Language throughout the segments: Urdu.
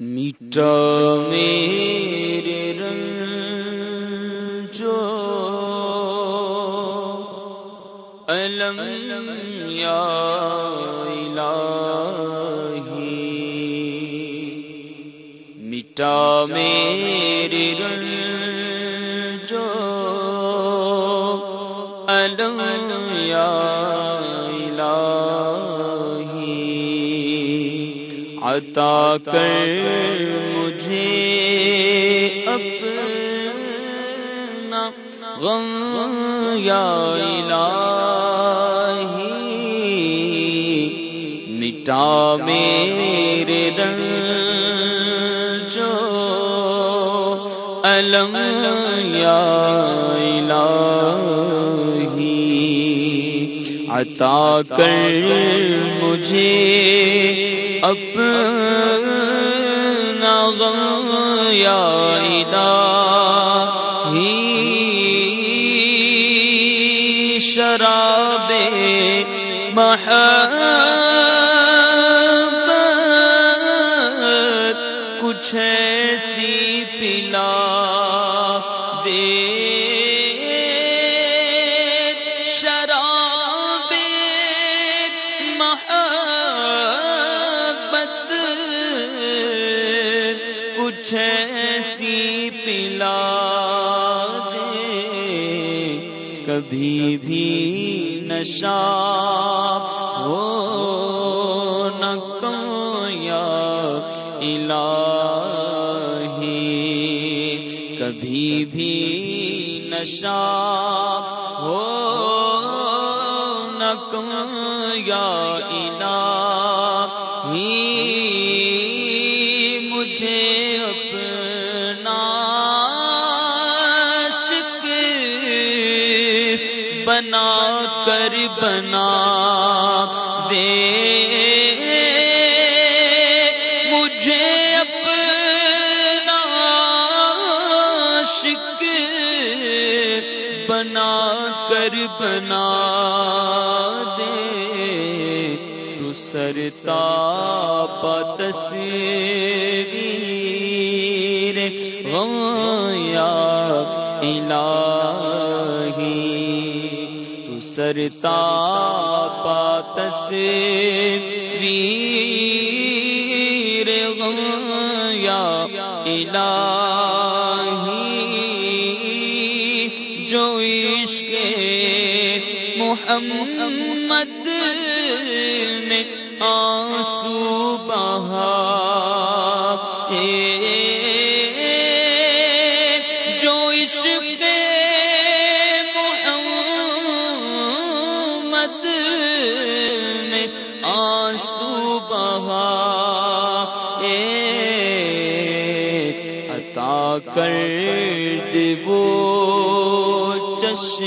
میٹا میرے رنگ جو علم یا الہی۔ مٹا میرے رنگ جو علم یا عطا کر مجھے اپنا غم یا الہی مٹا میرے رنگ جو علم یا الہی عطا کر مجھے اپنا غم یا ہی شراب محبت کبھی بھی نشا ہو یا الہی کبھی بھی نشا ہو نکم یا بنا کر بنا دے۔ تو سرتا پتس یا الہی۔ تو سرتا پاتس ویر غم یا الہی۔ محمد میں آنسو بہا۔ جو عشق عطا کر دیو چش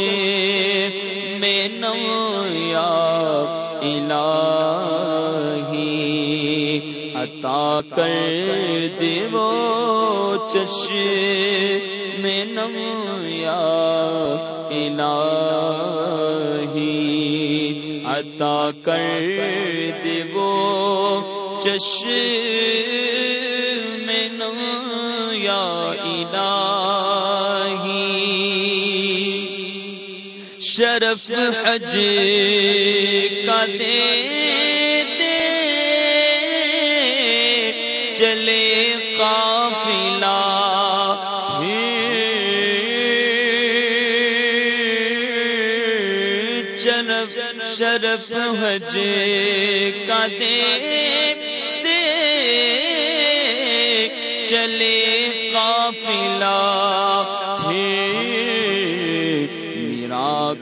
میں نیا الہی عطا کر دیو چش میں نیا الہی عطا کر دیو چش میں یا الہی شرف حج کا دے دے چلے قافلہ شرف شرف حج کا دے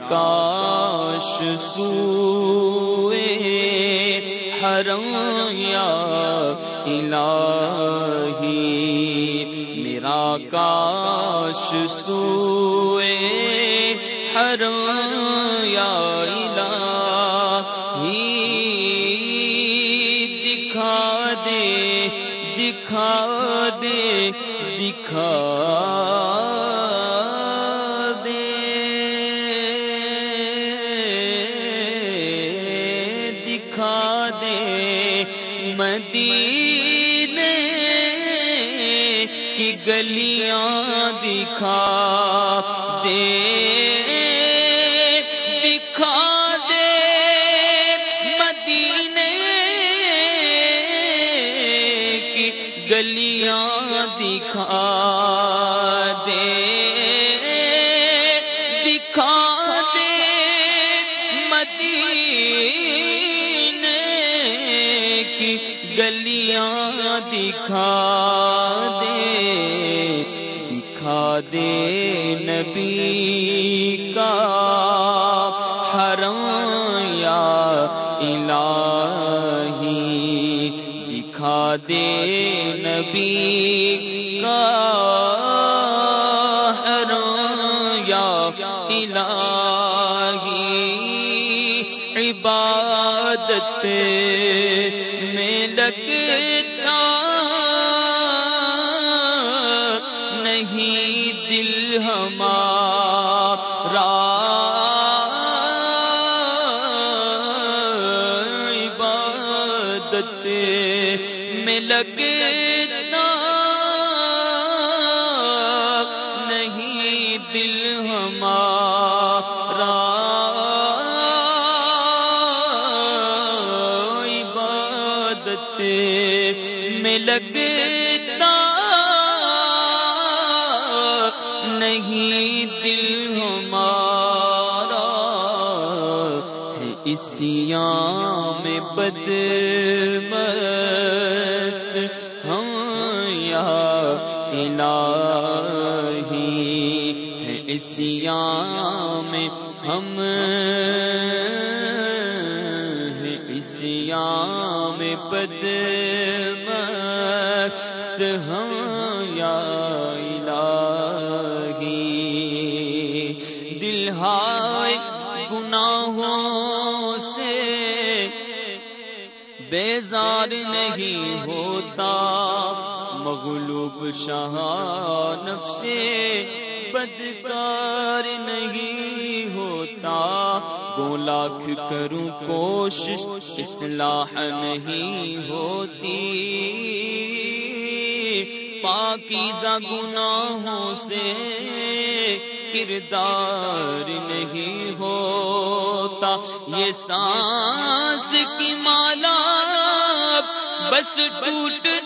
کاش سوئے حرم یا الہی میرا کاش سوئے حرم یا الہی دکھا دے دکھا دے، دکھا گلیاں دکھا دے دکھا دے مدینے کی گلیاں دکھا دے۔ دکھا نبی کا حرم یا الہی دکھا دے نبی کا حرم یا الہی عبادت میں لگتا عبادت میں لگتا نہیں دل ہمارا۔ عبادت میں لگتا نہیں دل ہمارا۔ ہے اسیاں میں بد ہے میں ہم ہے میں بد مست ہم یا الہی۔ دل ہائے گناہوں سے بیزار نہیں ہوتا مغلوب شاہ نفس بدکار نہیں ہوتا۔ دو لاکھ کروں کوشش اصلاح نہیں ہوتی۔ پاکیزہ گناہوں سے کردار نہیں ہوتا۔ یہ سانس کی مالا بس ٹوٹنے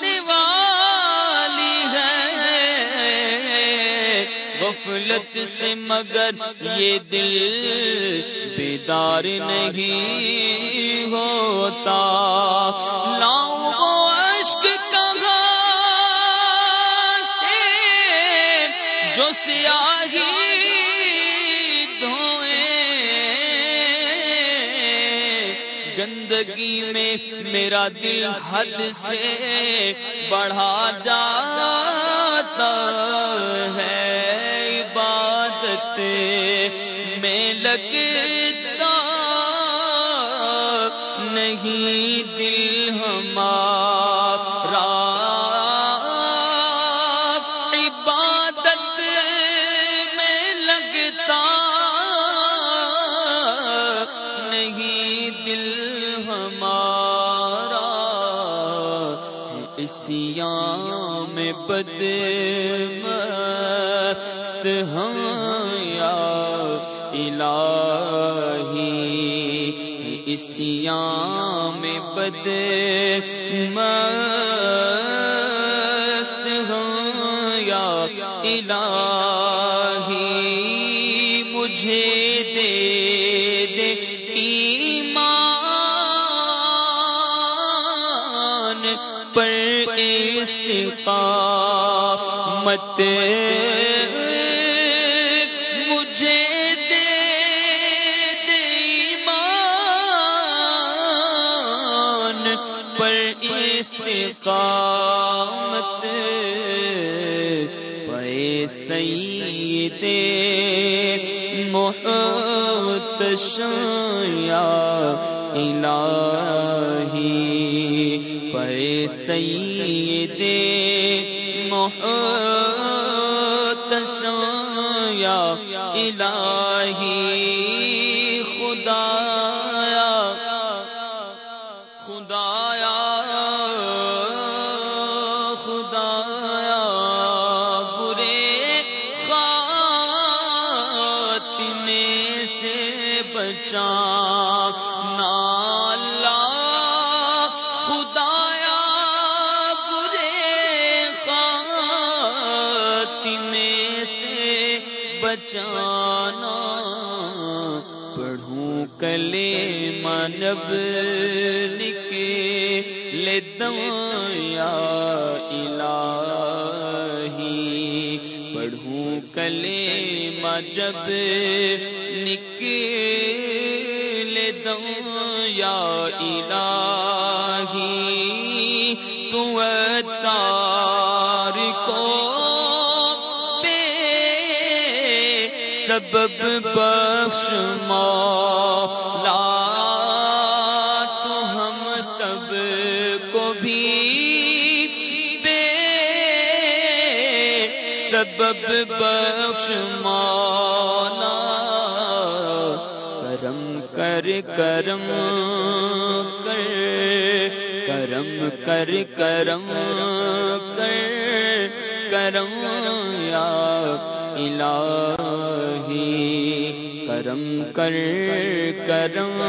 غفلت سے مگر یہ دل بیدار نہیں ہوتا۔ لاؤں گو اشک کہاں سے؟ جو سیاہی دھوئے۔ گندگی میں میرا دل حد سے بڑھا جاتا ہے۔ عبادت میں لگتا نہیں دل ہمارا۔ عبادت میں لگتا نہیں دل ہمارا۔ اسیاں میں بد مست ہم یا الہی اسیاں میں بد مست ہم یا الہی مجھے دے دے ایمان پر استقامت مجھے استقامت پے سید محتشم یا الہی پے سید محتشم یا الہی بچانا پڑھوں کلے مانب نکے لے دم الہی۔ پڑھوں کلے جب نکل یا الہی تو تار کو بے سبب بخش مولا تو ہم سب کو بھی بے سبب بخش مولا کر کرم کر کرم کر کرم کر کرم یا الہی کرم کر کرم